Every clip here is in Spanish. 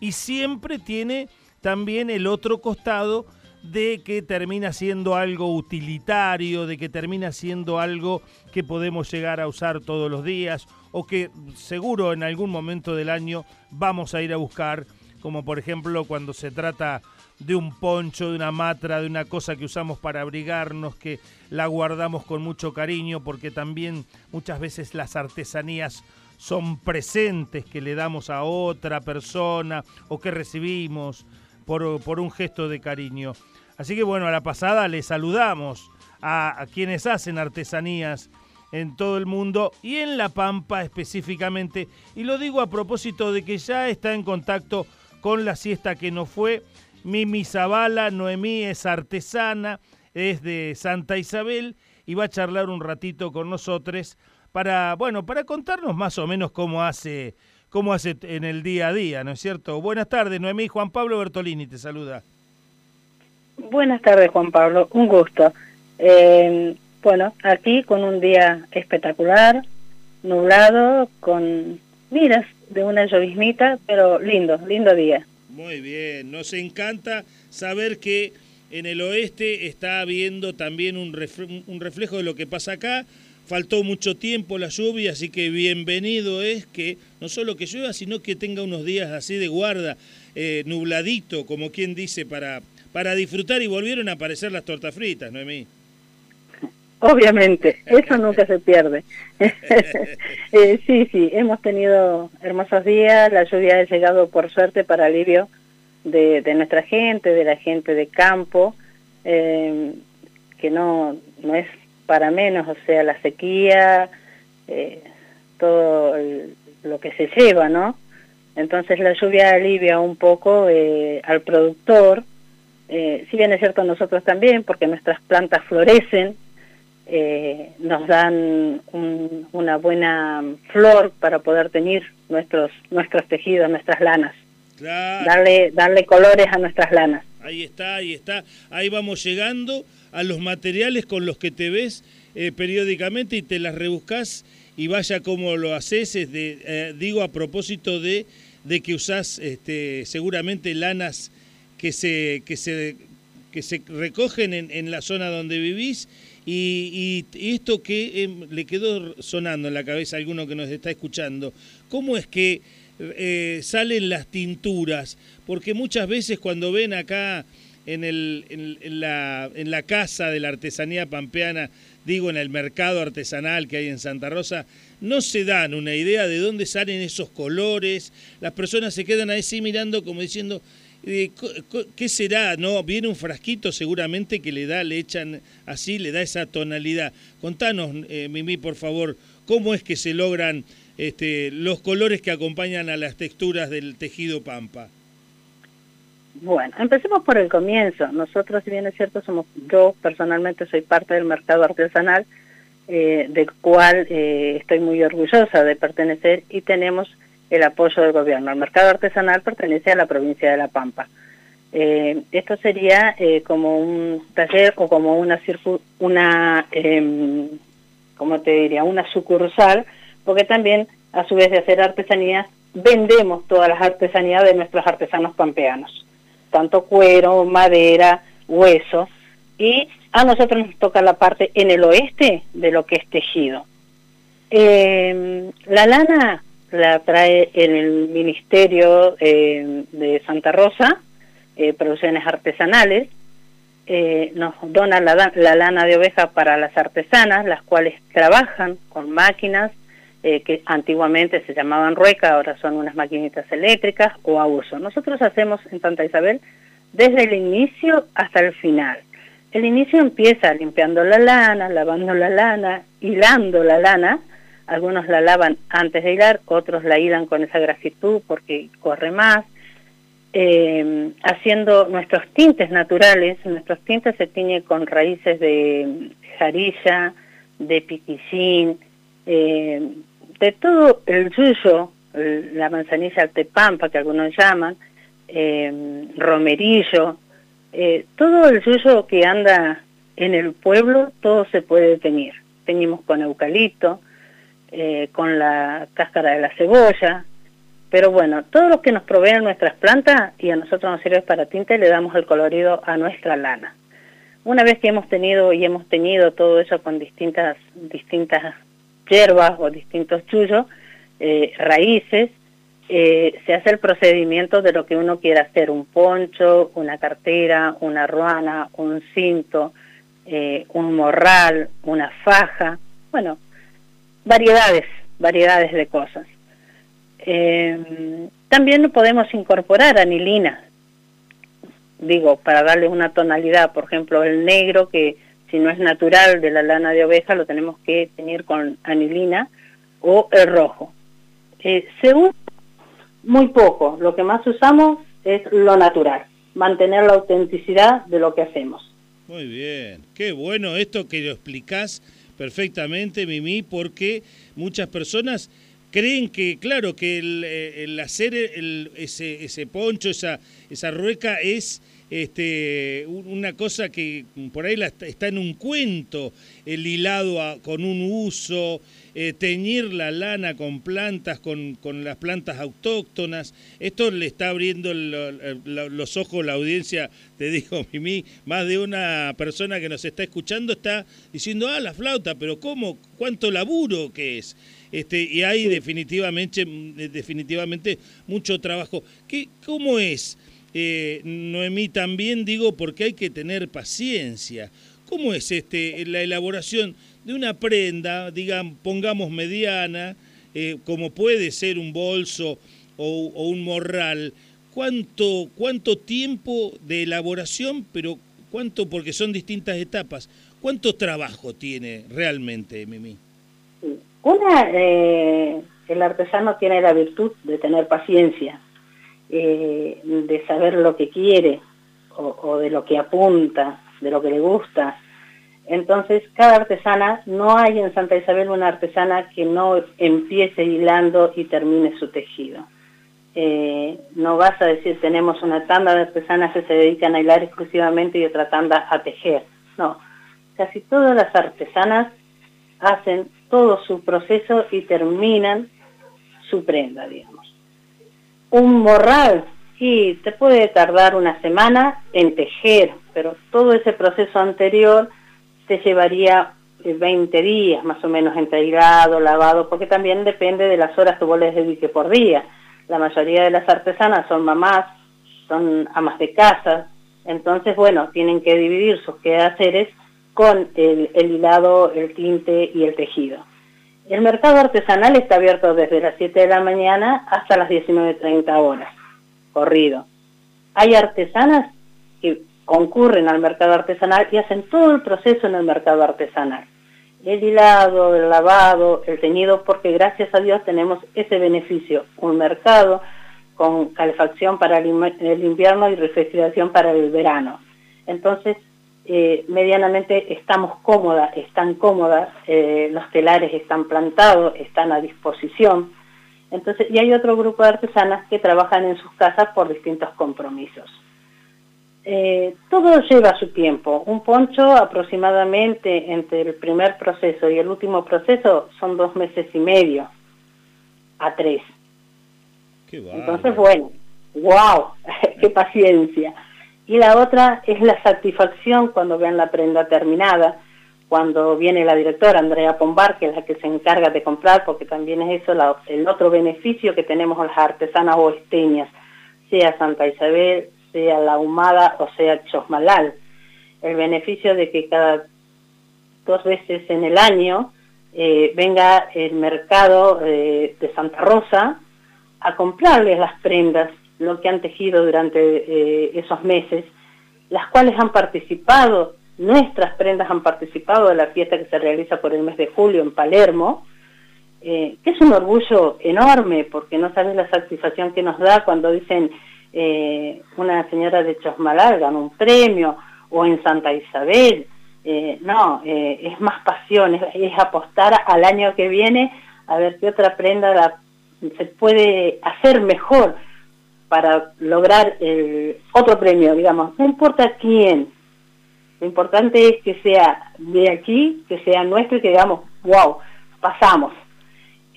y siempre tiene también el otro costado de que termina siendo algo utilitario, de que termina siendo algo que podemos llegar a usar todos los días o que seguro en algún momento del año vamos a ir a buscar, como por ejemplo cuando se trata de un poncho, de una matra, de una cosa que usamos para abrigarnos, que la guardamos con mucho cariño, porque también muchas veces las artesanías son presentes que le damos a otra persona o que recibimos por, por un gesto de cariño. Así que bueno, a la pasada le saludamos a, quienes hacen artesanías en todo el mundo y en La Pampa específicamente. Y lo digo a propósito de que ya está en contacto con la siesta que no fue. Mimi Zavala, Noemí es artesana, es de Santa Isabel y va a charlar un ratito con nosotros para, bueno, para contarnos más o menos cómo hace, cómo hace en el día a día, ¿no es cierto? Buenas tardes, Noemí. Juan Pablo Bertolini te saluda. Buenas tardes, Juan Pablo. Un gusto. Eh, bueno, aquí con un día espectacular, nublado, con miras de una lloviznita, pero lindo, lindo día. Muy bien, nos encanta saber que en el oeste está habiendo también un, un reflejo de lo que pasa acá. Faltó mucho tiempo la lluvia, así que bienvenido es que no solo que llueva, sino que tenga unos días así de guarda, eh, nubladito, como quien dice, para, para disfrutar y volvieron a aparecer las tortas fritas, Noemí. Obviamente, eso nunca se pierde. Eh, sí, sí, hemos tenido hermosos días, la lluvia ha llegado por suerte para alivio de, nuestra gente, de la gente de campo, eh, que no, no es para menos, o sea, la sequía, eh, todo lo que se lleva, ¿no? Entonces la lluvia alivia un poco al productor, eh, si bien es cierto nosotros también, porque nuestras plantas florecen, eh, nos dan una buena flor para poder tener nuestros, nuestros tejidos, nuestras lanas. Darle, darle colores a nuestras lanas. Ahí está, ahí está. Ahí vamos llegando a los materiales con los que te ves eh, periódicamente y te las rebuscas y vaya como lo haces. de, digo a propósito de, de que usás este, seguramente lanas que se, que se, que se recogen en, en la zona donde vivís y, esto que em, le quedó sonando en la cabeza a alguno que nos está escuchando, ¿cómo es que eh, salen las tinturas? Porque muchas veces cuando ven acá en, el, en, la, en la casa de la artesanía pampeana, digo en el mercado artesanal que hay en Santa Rosa, no se dan una idea de dónde salen esos colores, las personas se quedan así mirando como diciendo, eh, ¿Qué será? ¿No? Viene un frasquito seguramente que le da, le echan así, le da esa tonalidad. Contanos, eh, Mimi, por favor, cómo es que se logran este, los colores que acompañan a las texturas del tejido pampa. Bueno, empecemos por el comienzo. Nosotros, si bien es cierto, somos, yo personalmente soy parte del mercado artesanal, eh, del cual eh, estoy muy orgullosa de pertenecer y tenemos el apoyo del gobierno. El mercado artesanal pertenece a la provincia de La Pampa. Eh, esto sería eh, como un taller o como una, una eh, ¿cómo te diría? Una sucursal, porque también, a su vez de hacer artesanías, vendemos todas las artesanías de nuestros artesanos pampeanos, tanto cuero, madera, hueso, y a nosotros nos toca la parte en el oeste de lo que es tejido. Eh, la lana la trae el Ministerio eh, de Santa Rosa, eh, Producciones Artesanales, eh, nos dona la, lana de oveja para las artesanas, las cuales trabajan con máquinas que antiguamente se llamaban rueca, ahora son unas maquinitas eléctricas o a uso. Nosotros hacemos en Santa Isabel desde el inicio hasta el final. El inicio empieza limpiando la lana, lavando la lana, hilando la lana, algunos la lavan antes de hilar, otros la hilan con esa grasitud porque corre más, eh, haciendo nuestros tintes naturales, nuestros tintes se tiñen con raíces de jarilla, de piquillín, eh, de todo el yuyo, la manzanilla altepampa que algunos llaman, eh, romerillo, todo el yuyo que anda en el pueblo, todo se puede teñir. Teñimos con eucalipto, eh, con la cáscara de la cebolla, Pero bueno, todo lo que nos proveen nuestras plantas y a nosotros nos sirve para tinte, le damos el colorido a nuestra lana. Una vez que hemos tenido y hemos tenido todo eso con distintas, distintas hierbas o distintos chullos, eh, raíces, eh, se hace el procedimiento de lo que uno quiera hacer, un poncho, una cartera, una ruana, un cinto, eh, un morral, una faja, bueno, variedades, variedades de cosas. también podemos incorporar anilina, digo, para darle una tonalidad, por ejemplo, el negro que si no es natural de la lana de oveja lo tenemos que tener con anilina o el rojo. Eh, según muy poco, lo que más usamos es lo natural, mantener la autenticidad de lo que hacemos. Muy bien, qué bueno esto que lo explicás perfectamente, Mimi, porque muchas personas creen que, claro, que el, eh, hacer ese, ese poncho, esa, esa rueca es este, una cosa que por ahí está en un cuento, el hilado con un uso, eh, teñir la lana con plantas, con, con, las plantas autóctonas. Esto le está abriendo los ojos la audiencia, te digo, Mimi, más de una persona que nos está escuchando está diciendo, ah, la flauta, pero ¿cómo? ¿Cuánto laburo que es? Este, y hay definitivamente, definitivamente mucho trabajo. ¿Qué, ¿Cómo es? Eh, Noemí, también digo porque hay que tener paciencia. ¿Cómo es este la elaboración de una prenda, digan, pongamos mediana, eh, como puede ser un bolso o, un morral? ¿Cuánto, ¿Cuánto tiempo de elaboración, pero cuánto, porque son distintas etapas, cuánto trabajo tiene realmente, Mimi? Una, eh, el artesano tiene la virtud de tener paciencia eh, de saber lo que quiere o, de lo que apunta, de lo que le gusta. Entonces, cada artesana, no hay en Santa Isabel una artesana que no empiece hilando y termine su tejido. Eh, no vas a decir, tenemos una tanda de artesanas que se dedican a hilar exclusivamente y otra tanda a tejer. No, casi todas las artesanas hacen todo su proceso y terminan su prenda, digamos un morral, sí, te puede tardar una semana en tejer, pero todo ese proceso anterior te llevaría 20 eh, días más o menos entre lavado, porque también depende de las horas que vos les dediques por día. La mayoría de las artesanas son mamás, son amas de casa, entonces, bueno, tienen que dividir sus quehaceres con el hilado, el tinte y el tejido. El mercado artesanal está abierto desde las 7 de la mañana hasta las 19.30 horas, corrido. Hay artesanas que concurren al mercado artesanal y hacen todo el proceso en el mercado artesanal. El hilado, el lavado, el teñido, porque gracias a Dios tenemos ese beneficio, un mercado con calefacción para el invierno y refrigeración para el verano. Entonces, eh, medianamente estamos cómodas, están cómodas, eh, los telares están plantados, están a disposición. Entonces, y hay otro grupo de artesanas que trabajan en sus casas por distintos compromisos. Eh, todo lleva su tiempo. Un poncho aproximadamente entre el primer proceso y el último proceso son dos meses y medio a tres. Entonces, bueno, wow, qué paciencia. Y la otra es la satisfacción cuando vean la prenda terminada, cuando viene la directora Andrea Pombar, que es la que se encarga de comprar, porque también es eso el otro beneficio que tenemos las artesanas oesteñas, sea Santa Isabel, sea La Humada o sea Chosmalal. El beneficio de que cada dos veces en el año eh, venga el mercado eh, de Santa Rosa a comprarles las prendas lo que han tejido durante eh, esos meses, las cuales han participado, nuestras prendas han participado de la fiesta que se realiza por el mes de julio en Palermo, eh, que es un orgullo enorme, porque no sabes la satisfacción que nos da cuando dicen eh, una señora de Chosmalal ganó un premio, o en Santa Isabel, no, es más pasión, es, apostar al año que viene a ver qué otra prenda se puede hacer mejor, para lograr el otro premio, digamos, no importa quién, lo importante es que sea de aquí, que sea nuestro y que digamos, wow, pasamos.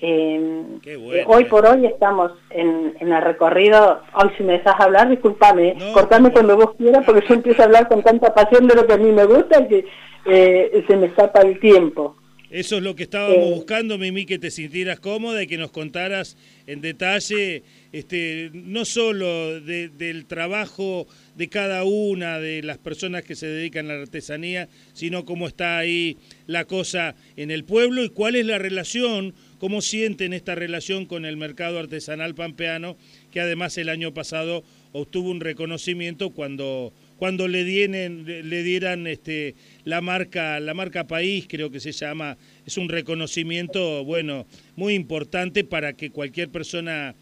Em, eh, hoy por hoy estamos en, el recorrido. Hoy, si me dejas hablar, discúlpame, cortame cuando vos quieras, porque yo empiezo a hablar con tanta pasión de lo que a mí me gusta que eh, se me escapa el tiempo. Eso es lo que estábamos eh, buscando, Mimi, que te sintieras cómoda y que nos contaras en detalle, este, no solo del trabajo de cada una de las personas que se dedican a la artesanía, sino cómo está ahí la cosa en el pueblo y cuál es la relación, cómo sienten esta relación con el mercado artesanal pampeano, que además el año pasado obtuvo un reconocimiento cuando cuando le dieran, le dieran este, la marca, la marca país, creo que se llama, es un reconocimiento, bueno, muy importante para que cualquier persona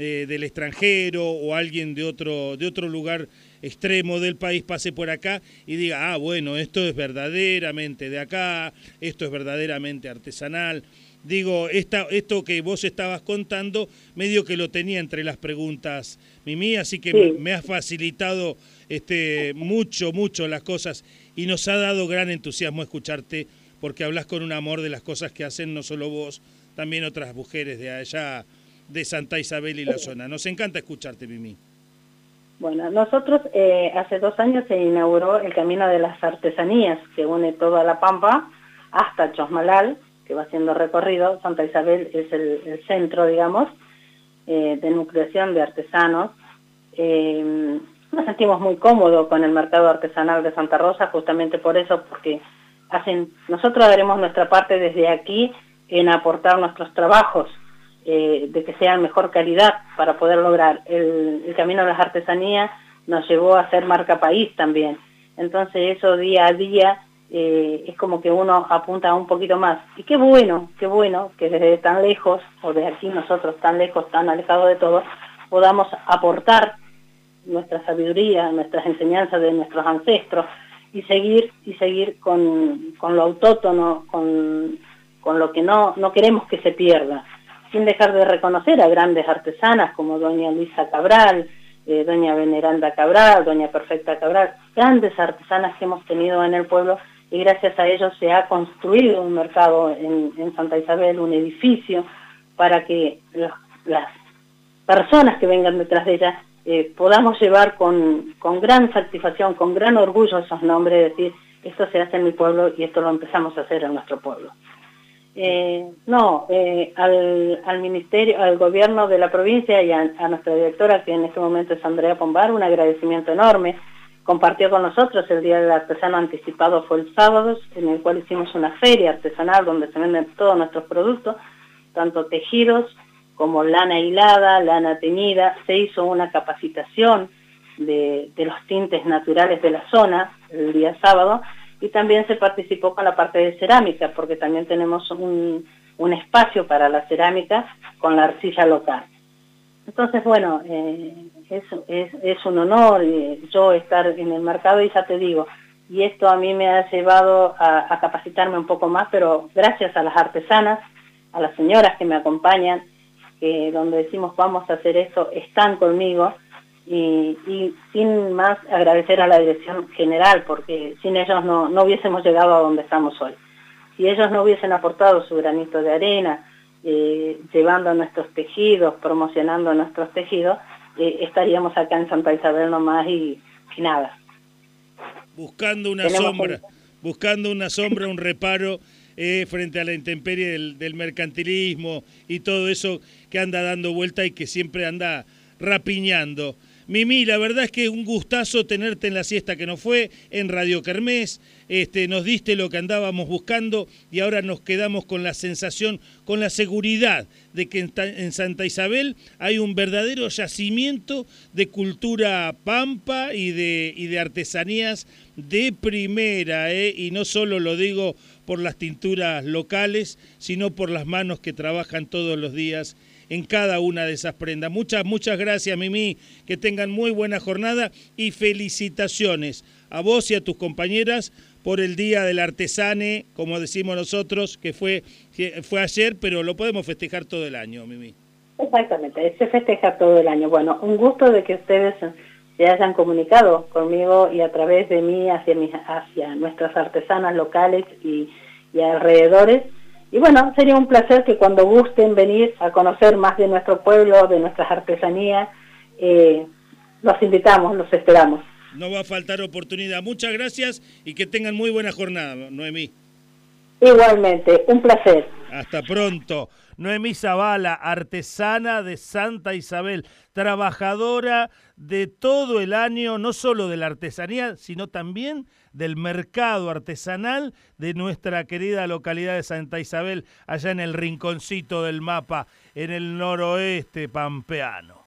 eh, del extranjero o alguien de otro, de otro lugar extremo del país pase por acá y diga, ah, bueno, esto es verdaderamente de acá, esto es verdaderamente artesanal. Digo, esta, esto que vos estabas contando, medio que lo tenía entre las preguntas, Mimi, así que me, me, ha facilitado este, mucho, mucho las cosas y nos ha dado gran entusiasmo escucharte porque hablas con un amor de las cosas que hacen no solo vos, también otras mujeres de allá, de Santa Isabel y la zona. Nos encanta escucharte, Mimi. Bueno, nosotros eh, hace dos años se inauguró el Camino de las Artesanías, que une toda La Pampa hasta Chosmalal, que va siendo recorrido. Santa Isabel es el, centro, digamos, eh, de nucleación de artesanos. Eh, nos sentimos muy cómodos con el mercado artesanal de Santa Rosa, justamente por eso, porque hacen, nosotros haremos nuestra parte desde aquí en aportar nuestros trabajos, eh, de que sean mejor calidad para poder lograr. El, camino de las artesanías nos llevó a ser marca país también. Entonces eso día a día eh, es como que uno apunta un poquito más. Y qué bueno, qué bueno que desde tan lejos, o de aquí nosotros tan lejos, tan alejados de todo, podamos aportar nuestra sabiduría, nuestras enseñanzas de nuestros ancestros y seguir y seguir con, lo autótono, con, lo que no, no queremos que se pierda, sin dejar de reconocer a grandes artesanas como doña Luisa Cabral, eh, doña Veneranda Cabral, doña Perfecta Cabral, grandes artesanas que hemos tenido en el pueblo y gracias a ellos se ha construido un mercado en, en Santa Isabel, un edificio para que las personas que vengan detrás de ella eh, podamos llevar con, con, gran satisfacción, con gran orgullo esos nombres, decir, esto se hace en mi pueblo y esto lo empezamos a hacer en nuestro pueblo. Eh, no, eh, al, al, ministerio, al gobierno de la provincia y a, nuestra directora, que en este momento es Andrea Pombar, un agradecimiento enorme. Compartió con nosotros el Día del Artesano Anticipado fue el sábado, en el cual hicimos una feria artesanal donde se venden todos nuestros productos, tanto tejidos, como lana hilada, lana teñida, se hizo una capacitación de, los tintes naturales de la zona el día sábado y también se participó con la parte de cerámica porque también tenemos un, espacio para la cerámica con la arcilla local. Entonces, bueno, eh, es, un honor eh, yo estar en el mercado y ya te digo, y esto a mí me ha llevado a capacitarme un poco más, pero gracias a las artesanas, a las señoras que me acompañan, que donde decimos vamos a hacer esto, están conmigo y, sin más agradecer a la dirección general, porque sin ellos no, no hubiésemos llegado a donde estamos hoy. Si ellos no hubiesen aportado su granito de arena, eh, llevando nuestros tejidos, promocionando nuestros tejidos, eh, estaríamos acá en Santa Isabel nomás y, y nada. Buscando una sombra, buscando una sombra, un reparo eh, frente a la intemperie del, mercantilismo y todo eso que anda dando vuelta y que siempre anda rapiñando. Mimi, la verdad es que un gustazo tenerte en la siesta que nos fue, en Radio Kermés, este, nos diste lo que andábamos buscando y ahora nos quedamos con la sensación, con la seguridad de que en, Santa Isabel hay un verdadero yacimiento de cultura pampa y de, y de artesanías de primera, ¿eh? y no solo lo digo por las tinturas locales, sino por las manos que trabajan todos los días en cada una de esas prendas. Muchas, muchas gracias, Mimi. Que tengan muy buena jornada y felicitaciones a vos y a tus compañeras por el Día del Artesane, como decimos nosotros, que fue, fue ayer, pero lo podemos festejar todo el año, Mimi. Exactamente, se festeja todo el año. Bueno, un gusto de que ustedes se hayan comunicado conmigo y a través de mí hacia, mis, hacia nuestras artesanas locales y, alrededores y bueno, sería un placer que cuando gusten venir a conocer más de nuestro pueblo, de nuestras artesanías, eh, los invitamos, los esperamos. No va a faltar oportunidad. Muchas gracias y que tengan muy buena jornada, Noemí. Igualmente, un placer. Hasta pronto. Noemí Zavala, artesana de Santa Isabel, trabajadora de todo el año, no solo de la artesanía, sino también del mercado artesanal de nuestra querida localidad de Santa Isabel, allá en el rinconcito del mapa, en el noroeste pampeano.